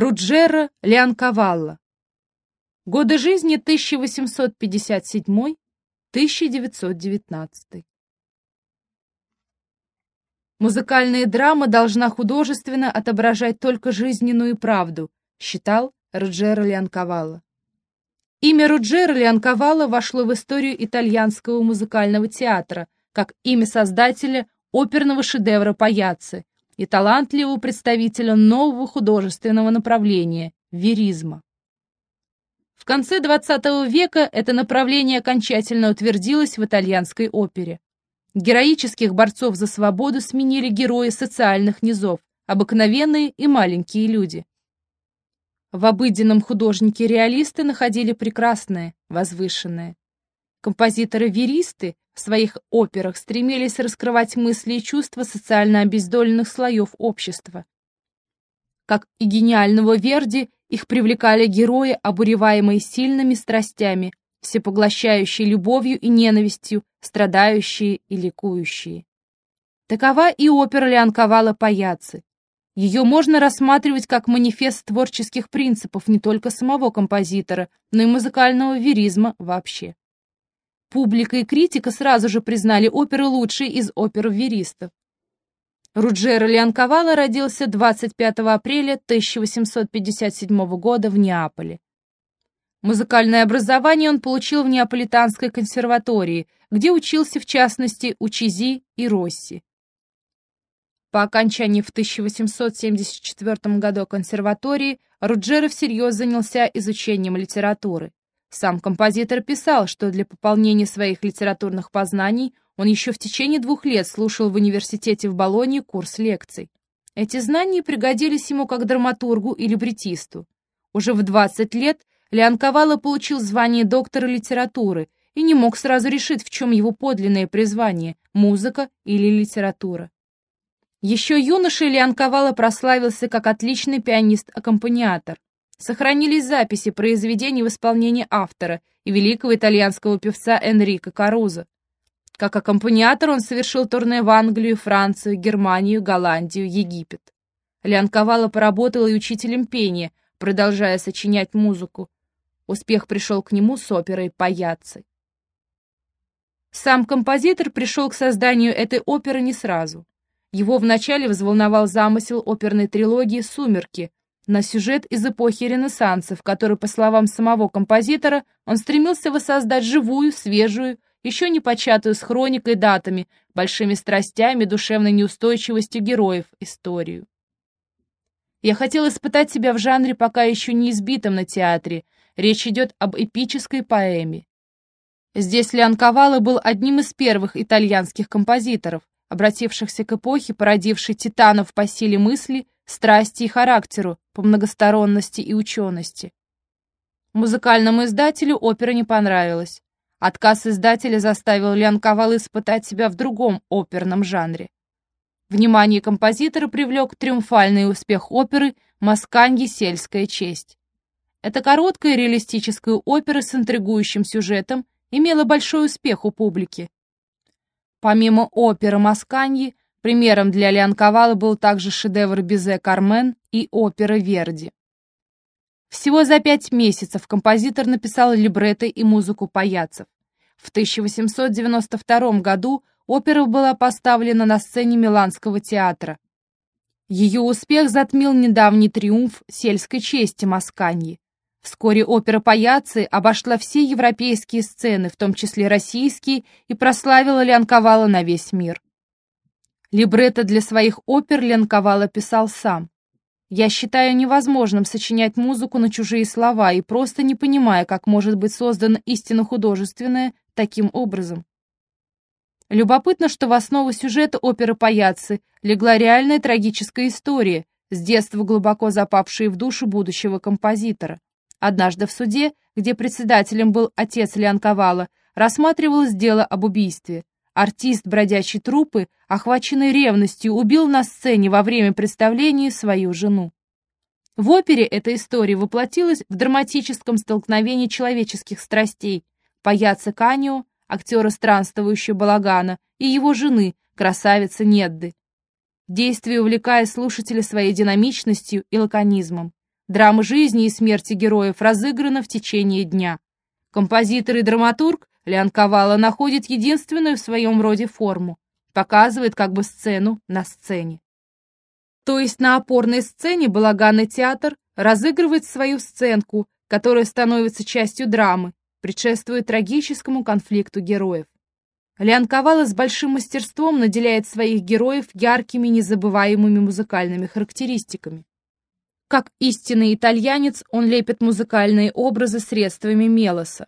Руджера Леонкавалла. Годы жизни 1857-1919. Музыкальная драма должна художественно отображать только жизненную правду, считал Руджера Леонкавалла. Имя Руджера Леонкавалла вошло в историю итальянского музыкального театра, как имя создателя оперного шедевра «Паяцци», и талантливого представителя нового художественного направления – веризма. В конце XX века это направление окончательно утвердилось в итальянской опере. Героических борцов за свободу сменили герои социальных низов, обыкновенные и маленькие люди. В обыденном художнике-реалисты находили прекрасное, возвышенное. Композиторы-веристы в своих операх стремились раскрывать мысли и чувства социально обездоленных слоев общества. Как и гениального Верди, их привлекали герои, обуреваемые сильными страстями, всепоглощающие любовью и ненавистью, страдающие и ликующие. Такова и опера Леонковала «Паяцы». Ее можно рассматривать как манифест творческих принципов не только самого композитора, но и музыкального веризма вообще. Публика и критика сразу же признали оперу лучшей из опер веристов. Руджеро Леонковало родился 25 апреля 1857 года в Неаполе. Музыкальное образование он получил в Неаполитанской консерватории, где учился в частности у Чизи и Росси. По окончании в 1874 году консерватории Руджеро всерьез занялся изучением литературы. Сам композитор писал, что для пополнения своих литературных познаний он еще в течение двух лет слушал в университете в Болонье курс лекций. Эти знания пригодились ему как драматургу и либретисту. Уже в 20 лет Леон Ковало получил звание доктора литературы и не мог сразу решить, в чем его подлинное призвание – музыка или литература. Еще юношей Леон Ковало прославился как отличный пианист-аккомпаниатор. Сохранились записи произведений в исполнении автора и великого итальянского певца Энрико Карузо. Как аккомпаниатор он совершил турне в Англию, Францию, Германию, Голландию, Египет. Лян Ковало поработал и учителем пения, продолжая сочинять музыку. Успех пришел к нему с оперой «Паяцци». Сам композитор пришел к созданию этой оперы не сразу. Его вначале взволновал замысел оперной трилогии «Сумерки», на сюжет из эпохи Ренессанса, в который, по словам самого композитора, он стремился воссоздать живую, свежую, еще не початую с хроникой датами, большими страстями, душевной неустойчивостью героев историю. Я хотел испытать себя в жанре, пока еще не избитом на театре. Речь идет об эпической поэме. Здесь Леон Кавало был одним из первых итальянских композиторов, обратившихся к эпохе, породившей титанов по силе мысли, страсти и характеру, по многосторонности и учености. Музыкальному издателю опера не понравилась. Отказ издателя заставил Лянковал испытать себя в другом оперном жанре. Внимание композитора привлек триумфальный успех оперы «Масканьи. Сельская честь». Эта короткая реалистическая опера с интригующим сюжетом имела большой успех у публики. Помимо оперы «Масканьи», примером для Леонковала был также шедевр Бизе «Кармен» и опера «Верди». Всего за пять месяцев композитор написал либретто и музыку паяцев. В 1892 году опера была поставлена на сцене Миланского театра. Ее успех затмил недавний триумф сельской чести Масканьи. Вскоре опера «Паяцы» обошла все европейские сцены, в том числе российские, и прославила Лянковала на весь мир. Либретто для своих опер Лянковала писал сам. «Я считаю невозможным сочинять музыку на чужие слова и просто не понимая, как может быть создана истинно художественная таким образом». Любопытно, что в основу сюжета оперы «Паяцы» легла реальная трагическая история, с детства глубоко запавшая в душу будущего композитора. Однажды в суде, где председателем был отец Леонковала, рассматривалось дело об убийстве. Артист бродячей трупы, охваченный ревностью, убил на сцене во время представления свою жену. В опере эта история воплотилась в драматическом столкновении человеческих страстей паяца Канио, актера странствующего балагана, и его жены, красавицы Недды. Действие увлекая слушателя своей динамичностью и лаконизмом. драма жизни и смерти героев разыграна в течение дня. Композитор и драматург Лян Ковала находит единственную в своем роде форму, показывает как бы сцену на сцене. То есть на опорной сцене балаганный театр разыгрывает свою сценку, которая становится частью драмы, предшествует трагическому конфликту героев. Лян Ковала с большим мастерством наделяет своих героев яркими незабываемыми музыкальными характеристиками. Как истинный итальянец, он лепит музыкальные образы средствами мелоса.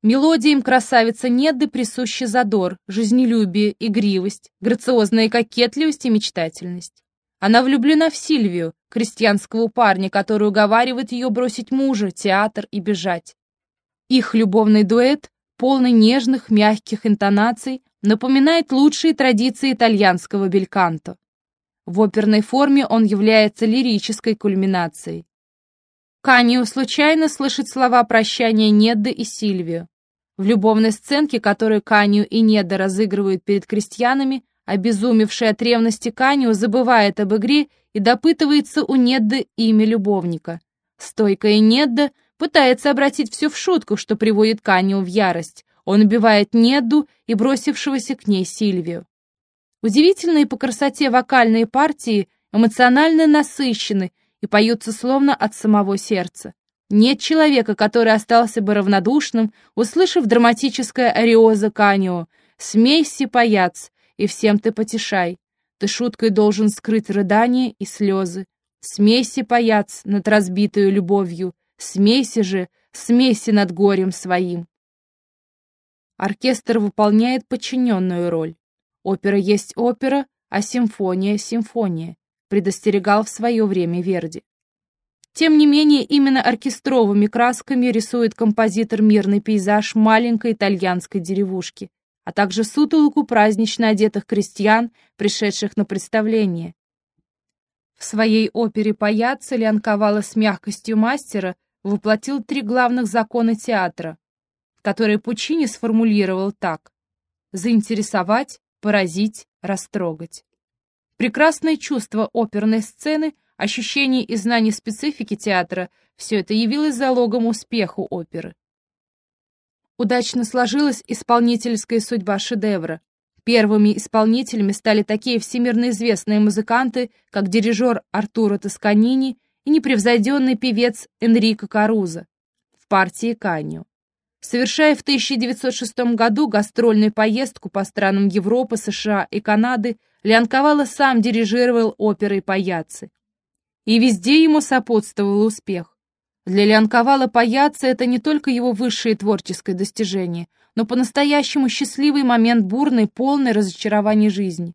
Мелодиям красавица Недды присущи задор, жизнелюбие, игривость, грациозная кокетливость и мечтательность. Она влюблена в Сильвию, крестьянского парня, который уговаривает ее бросить мужа, театр и бежать. Их любовный дуэт, полный нежных, мягких интонаций, напоминает лучшие традиции итальянского бельканто. В оперной форме он является лирической кульминацией. Канио случайно слышит слова прощания Недды и Сильвию. В любовной сценке, которую Канио и Недда разыгрывают перед крестьянами, обезумевший от ревности Канио забывает об игре и допытывается у Недды имя любовника. Стойкая Недда пытается обратить все в шутку, что приводит Канио в ярость. Он убивает Недду и бросившегося к ней Сильвию. Удивительные по красоте вокальные партии эмоционально насыщены и поются словно от самого сердца. Нет человека, который остался бы равнодушным, услышав драматическое ариоза Канио «Смейся, паяц, и всем ты потешай. Ты шуткой должен скрыть рыдания и слезы. Смейся, паяц, над разбитою любовью, смейся же, смейся над горем своим». Оркестр выполняет подчиненную роль. Опера есть опера, а симфония — симфония, предостерегал в свое время Верди. Тем не менее, именно оркестровыми красками рисует композитор мирный пейзаж маленькой итальянской деревушки, а также сутолоку празднично одетых крестьян, пришедших на представление. В своей опере «Паяцца» Лианковала с мягкостью мастера воплотил три главных закона театра, которые Пучини сформулировал так «заинтересовать, поразить, растрогать. Прекрасное чувство оперной сцены, ощущение и знание специфики театра – все это явилось залогом успеху оперы. Удачно сложилась исполнительская судьба шедевра. Первыми исполнителями стали такие всемирно известные музыканты, как дирижер Артуро Тосканини и непревзойденный певец Энрико Каруза в партии Каньо. Совершая в 1906 году гастрольную поездку по странам Европы, США и Канады, Леонковало сам дирижировал оперой «Паяцы». И везде ему сопутствовал успех. Для Леонковала «Паяцы» это не только его высшее творческое достижение, но по-настоящему счастливый момент бурной, полной разочарования жизни.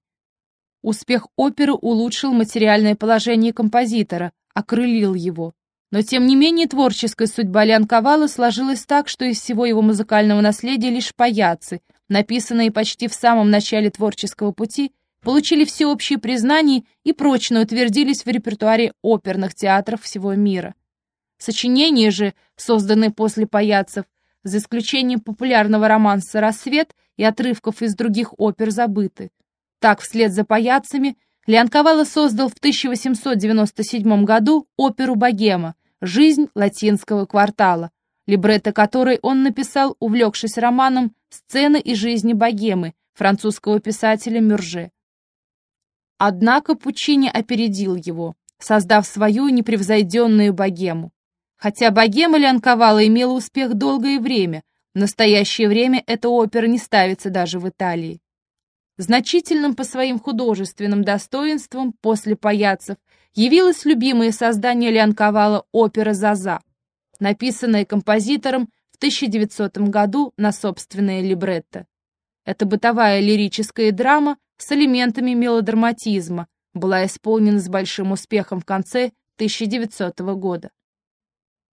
Успех оперы улучшил материальное положение композитора, окрылил его. Но тем не менее творческая судьба Лянковала сложилась так, что из всего его музыкального наследия лишь паяцы, написанные почти в самом начале творческого пути, получили всеобщее признание и прочно утвердились в репертуаре оперных театров всего мира. Сочинения же, созданные после паяцев, за исключением популярного романса «Рассвет» и отрывков из других опер, забыты. Так, вслед за паяцами, Леонковало создал в 1897 году оперу «Богема», «Жизнь латинского квартала», либретто которой он написал, увлекшись романом «Сцены и жизни богемы» французского писателя Мюрже. Однако Пучини опередил его, создав свою непревзойденную богему. Хотя богема Лянковала имела успех долгое время, в настоящее время эта опера не ставится даже в Италии. Значительным по своим художественным достоинствам после паяцев явилось любимое создание Лианковала опера «Заза», написанная композитором в 1900 году на собственное либретто. Эта бытовая лирическая драма с элементами мелодраматизма была исполнена с большим успехом в конце 1900 года.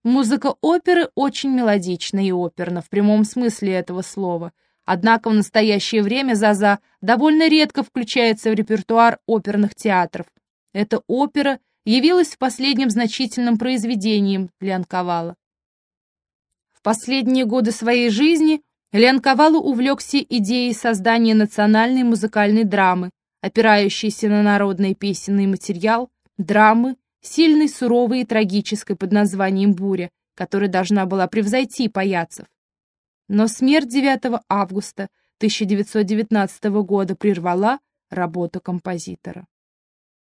Музыка оперы очень мелодична и оперна в прямом смысле этого слова, однако в настоящее время «Заза» довольно редко включается в репертуар оперных театров, эта опера явилась в последнем значительным произведением Леонковала. В последние годы своей жизни Леонковалу увлекся идеей создания национальной музыкальной драмы, опирающейся на народный песенный материал, драмы, сильной, суровой и трагической под названием «Буря», которая должна была превзойти паяцев. Но смерть 9 августа 1919 года прервала работу композитора.